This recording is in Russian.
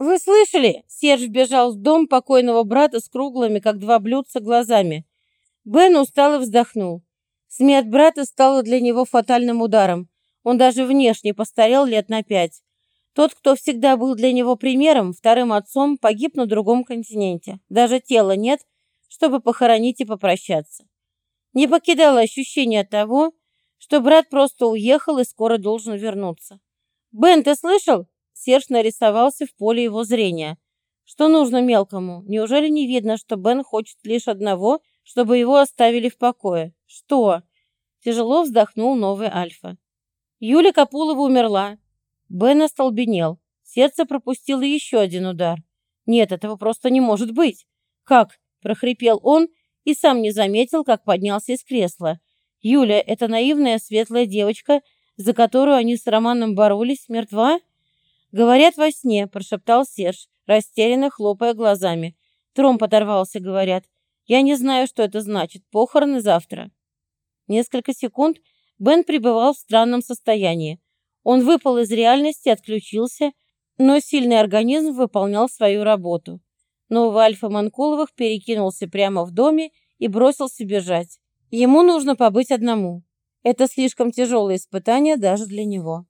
«Вы слышали?» Серж бежал в дом покойного брата с круглыми, как два блюдца, глазами. Бен устало вздохнул. Смерть брата стала для него фатальным ударом. Он даже внешне постарел лет на пять. Тот, кто всегда был для него примером, вторым отцом, погиб на другом континенте. Даже тела нет, чтобы похоронить и попрощаться. Не покидало ощущение того, что брат просто уехал и скоро должен вернуться. «Бен, ты слышал?» Серж нарисовался в поле его зрения. Что нужно мелкому? Неужели не видно, что Бен хочет лишь одного, чтобы его оставили в покое? Что? Тяжело вздохнул новый Альфа. Юля Капулова умерла. Бен остолбенел. Сердце пропустило еще один удар. Нет, этого просто не может быть. Как? прохрипел он и сам не заметил, как поднялся из кресла. Юля, эта наивная светлая девочка, за которую они с Романом боролись, мертва? «Говорят во сне», – прошептал Серж, растерянно хлопая глазами. Тромб оторвался, говорят. «Я не знаю, что это значит. Похороны завтра». Несколько секунд Бен пребывал в странном состоянии. Он выпал из реальности, отключился, но сильный организм выполнял свою работу. Новый Альфа Манкуловых перекинулся прямо в доме и бросился бежать. Ему нужно побыть одному. Это слишком тяжелое испытание даже для него.